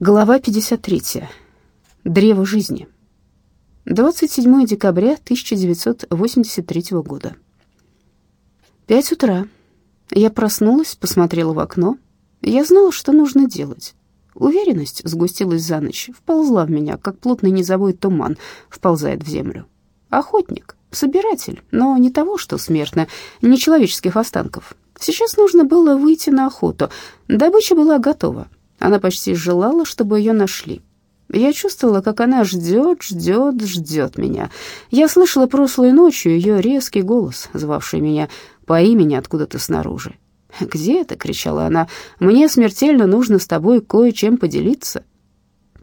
Глава 53. Древо жизни. 27 декабря 1983 года. Пять утра. Я проснулась, посмотрела в окно. Я знала, что нужно делать. Уверенность сгустилась за ночь, вползла в меня, как плотный низовой туман вползает в землю. Охотник, собиратель, но не того, что смертно, не человеческих останков. Сейчас нужно было выйти на охоту. Добыча была готова. Она почти желала, чтобы ее нашли. Я чувствовала, как она ждет, ждет, ждет меня. Я слышала прошлой ночью ее резкий голос, звавший меня по имени откуда-то снаружи. «Где это?» — кричала она. «Мне смертельно нужно с тобой кое-чем поделиться».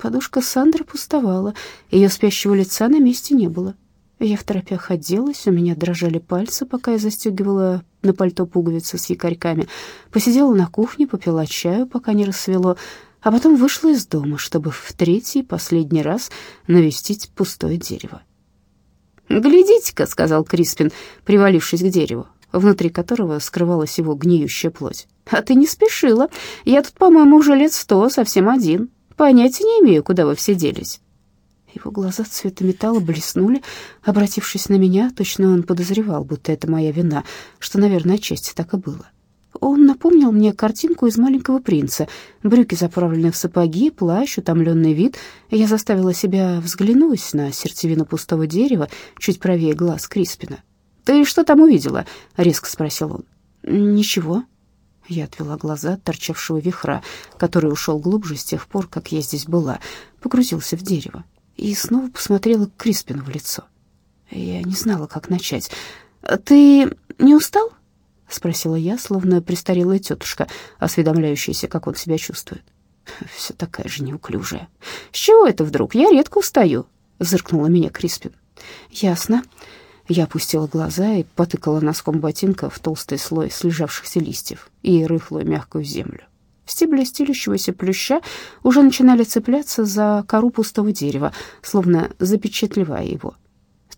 Подушка Сандры пустовала, ее спящего лица на месте не было. Я в торопях оделась, у меня дрожали пальцы, пока я застегивала на пальто пуговицы с якорьками. Посидела на кухне, попила чаю, пока не рассвело, а потом вышла из дома, чтобы в третий последний раз навестить пустое дерево. «Глядите-ка», — сказал Криспин, привалившись к дереву, внутри которого скрывалась его гниющая плоть. «А ты не спешила. Я тут, по-моему, уже лет сто, совсем один. Понятия не имею, куда вы все делись». Его глаза цвета металла блеснули, обратившись на меня, точно он подозревал, будто это моя вина, что, наверное, отчасти так и было. Он напомнил мне картинку из «Маленького принца». Брюки заправлены в сапоги, плащ, утомленный вид. Я заставила себя взглянуть на сердцевину пустого дерева, чуть правее глаз Криспина. «Ты что там увидела?» — резко спросил он. «Ничего». Я отвела глаза от торчавшего вихра, который ушел глубже с тех пор, как я здесь была, погрузился в дерево и снова посмотрела Криспину в лицо. Я не знала, как начать. «Ты не устал?» — спросила я, словно престарелая тетушка, осведомляющаяся, как он себя чувствует. Все такая же неуклюжая. «С чего это вдруг? Я редко устаю», — зыркнула меня Криспин. «Ясно». Я опустила глаза и потыкала носком ботинка в толстый слой слежавшихся листьев и рыхлую мягкую землю. Стебли стелющегося плюща уже начинали цепляться за кору пустого дерева, словно запечатлевая его.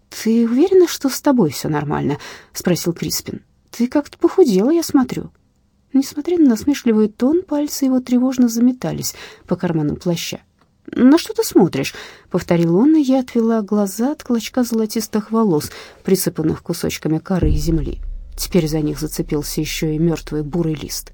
«Ты уверена, что с тобой все нормально?» — спросил Криспин. «Ты как-то похудела, я смотрю». Несмотря на насмешливый тон, пальцы его тревожно заметались по карманам плаща. «На что ты смотришь?» — повторил он, и я отвела глаза от клочка золотистых волос, присыпанных кусочками коры и земли. Теперь за них зацепился еще и мертвый бурый лист.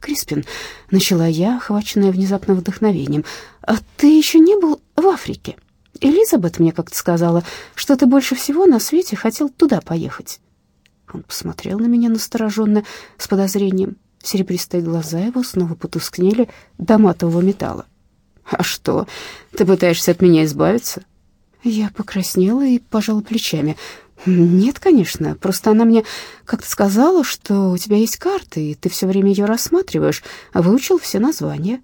«Криспин», — начала я, охваченная внезапным вдохновением, «а ты еще не был в Африке? Элизабет мне как-то сказала, что ты больше всего на свете хотел туда поехать». Он посмотрел на меня настороженно, с подозрением. Серебристые глаза его снова потускнели до матового металла. «А что, ты пытаешься от меня избавиться?» Я покраснела и пожала плечами. «Нет, конечно, просто она мне как-то сказала, что у тебя есть карта, и ты все время ее рассматриваешь, а выучил все названия».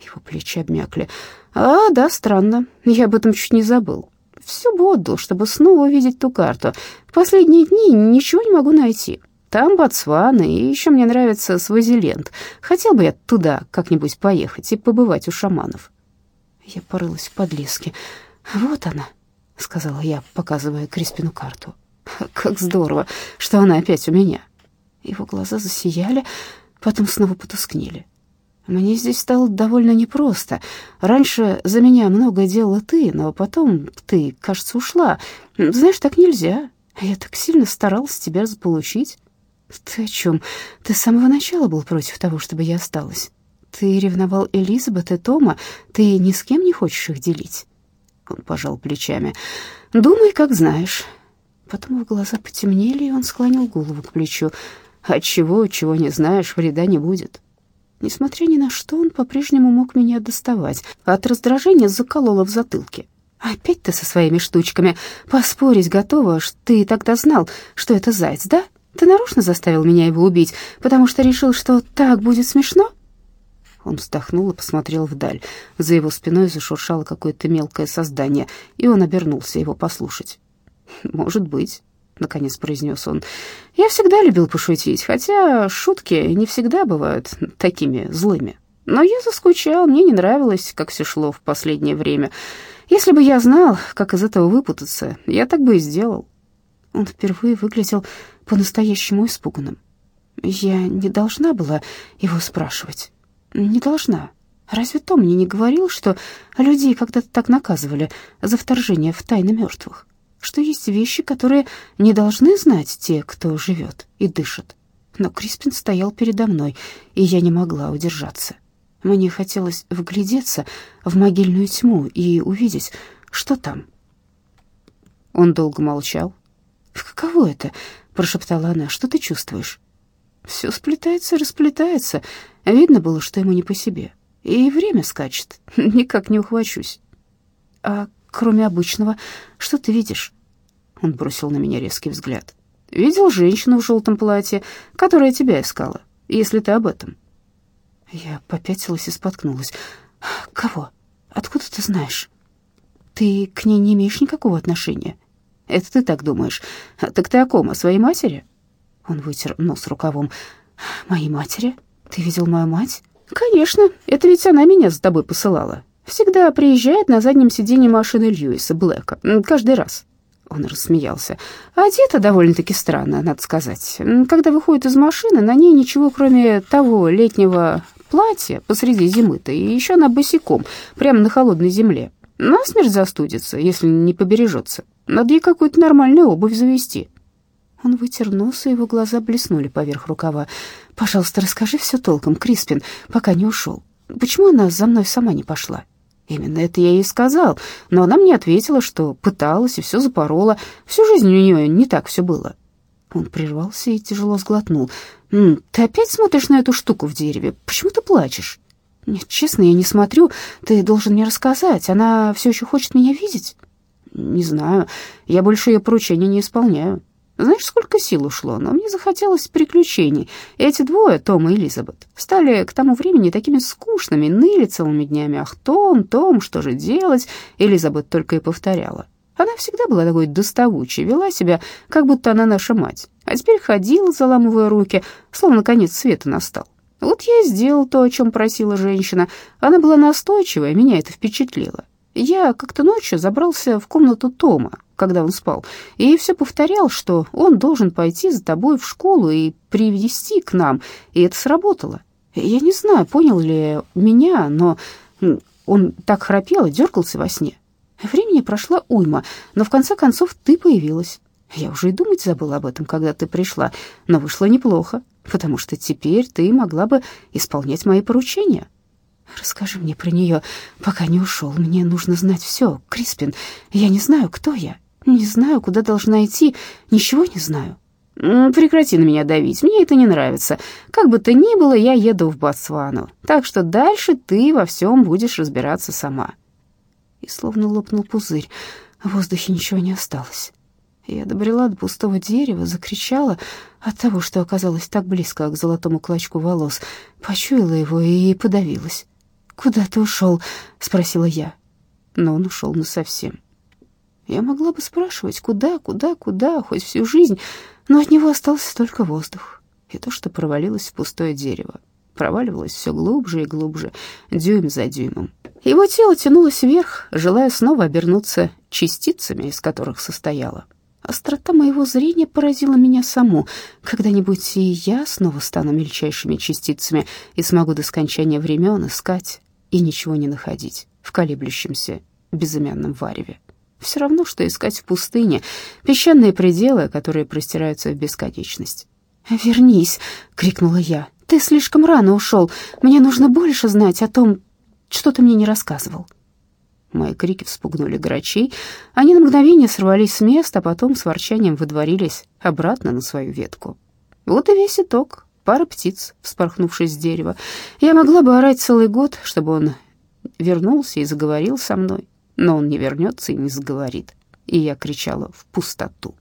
Его плечи обмякли. «А, да, странно, я об этом чуть не забыл. Все бы чтобы снова увидеть ту карту. В последние дни ничего не могу найти. Там Ботсвана, и еще мне нравится Свазиленд. Хотел бы я туда как-нибудь поехать и побывать у шаманов». Я порылась в подлеске. «Вот она». — сказала я, показывая Криспину карту. «Как здорово, что она опять у меня!» Его глаза засияли, потом снова потускнели. «Мне здесь стало довольно непросто. Раньше за меня много делала ты, но потом ты, кажется, ушла. Знаешь, так нельзя. Я так сильно старалась тебя заполучить». «Ты о чем? Ты с самого начала был против того, чтобы я осталась. Ты ревновал Элизабет и Тома, ты ни с кем не хочешь их делить». Он пожал плечами. «Думай, как знаешь». Потом в глаза потемнели, и он склонил голову к плечу. «От чего, чего не знаешь, вреда не будет». Несмотря ни на что, он по-прежнему мог меня доставать. От раздражения заколола в затылке. «Опять ты со своими штучками. Поспорить готова, ты тогда знал, что это заяц, да? Ты нарочно заставил меня его убить, потому что решил, что так будет смешно?» Он вздохнул и посмотрел вдаль. За его спиной зашуршало какое-то мелкое создание, и он обернулся его послушать. «Может быть», — наконец произнес он. «Я всегда любил пошутить, хотя шутки не всегда бывают такими злыми. Но я заскучал, мне не нравилось, как все шло в последнее время. Если бы я знал, как из этого выпутаться, я так бы и сделал». Он впервые выглядел по-настоящему испуганным. Я не должна была его спрашивать. «Не должна», Разве Том мне не говорил, что людей когда-то так наказывали за вторжение в тайны мертвых? Что есть вещи, которые не должны знать те, кто живет и дышит? Но Криспин стоял передо мной, и я не могла удержаться. Мне хотелось вглядеться в могильную тьму и увидеть, что там. Он долго молчал. «Каково это?» — прошептала она. «Что ты чувствуешь?» «Все сплетается и расплетается. Видно было, что ему не по себе. И время скачет. Никак не ухвачусь. А кроме обычного, что ты видишь? Он бросил на меня резкий взгляд. Видел женщину в желтом платье, которая тебя искала, если ты об этом. Я попятилась и споткнулась. Кого? Откуда ты знаешь? Ты к ней не имеешь никакого отношения. Это ты так думаешь. Так ты о ком? О своей матери? Он вытер нос рукавом. Моей матери? Ты видел мою мать? «Конечно, это ведь она меня за тобой посылала. Всегда приезжает на заднем сиденье машины Льюиса Блэка. Каждый раз». Он рассмеялся. «Одета довольно-таки странно, надо сказать. Когда выходит из машины, на ней ничего, кроме того летнего платья посреди зимы-то, и еще она босиком, прямо на холодной земле. Насмерть застудится, если не побережется. Надо ей какую-то нормальную обувь завести». Он вытер нос, и его глаза блеснули поверх рукава. «Пожалуйста, расскажи все толком, Криспин, пока не ушел. Почему она за мной сама не пошла?» Именно это я ей сказал, но она мне ответила, что пыталась и все запорола. Всю жизнь у нее не так все было. Он прервался и тяжело сглотнул. «Ты опять смотришь на эту штуку в дереве? Почему ты плачешь?» «Нет, честно, я не смотрю. Ты должен мне рассказать. Она все еще хочет меня видеть?» «Не знаю. Я больше ее поручения не исполняю. Знаешь, сколько сил ушло, но мне захотелось приключений. эти двое, Том и Элизабет, стали к тому времени такими скучными, ныли целыми днями. Ах, Том, Том, что же делать? Элизабет только и повторяла. Она всегда была такой доставучей, вела себя, как будто она наша мать. А теперь ходила, заламывая руки, словно конец света настал. Вот я и сделал то, о чем просила женщина. Она была настойчивая, меня это впечатлило. Я как-то ночью забрался в комнату Тома, когда он спал, и все повторял, что он должен пойти за тобой в школу и привести к нам, и это сработало. Я не знаю, понял ли меня, но он так храпел и дергался во сне. Времени прошла уйма, но в конце концов ты появилась. Я уже и думать забыла об этом, когда ты пришла, но вышло неплохо, потому что теперь ты могла бы исполнять мои поручения. Расскажи мне про нее, пока не ушел. Мне нужно знать все, Криспин. Я не знаю, кто я. Не знаю, куда должна идти. Ничего не знаю. Прекрати на меня давить, мне это не нравится. Как бы то ни было, я еду в Ботсвану. Так что дальше ты во всем будешь разбираться сама. И словно лопнул пузырь. В воздухе ничего не осталось. Я добрела до пустого дерева, закричала от того, что оказалась так близко к золотому клочку волос, почуяла его и подавилась. «Куда ты ушел?» — спросила я. Но он ушел насовсем. Я могла бы спрашивать, куда, куда, куда, хоть всю жизнь, но от него остался только воздух и то, что провалилось в пустое дерево. Проваливалось все глубже и глубже, дюйм за дюймом. Его тело тянулось вверх, желая снова обернуться частицами, из которых состояло. Острота моего зрения поразила меня саму. Когда-нибудь и я снова стану мельчайшими частицами и смогу до скончания времен искать и ничего не находить в колеблющемся безымянном вареве. Все равно, что искать в пустыне песчаные пределы, которые простираются в бесконечность. «Вернись!» — крикнула я. «Ты слишком рано ушел. Мне нужно больше знать о том, что ты мне не рассказывал». Мои крики вспугнули грачей. Они на мгновение сорвались с места, а потом с ворчанием выдворились обратно на свою ветку. Вот и весь итог пара птиц, вспорхнувшись с дерева. Я могла бы орать целый год, чтобы он вернулся и заговорил со мной, но он не вернется и не заговорит. И я кричала в пустоту.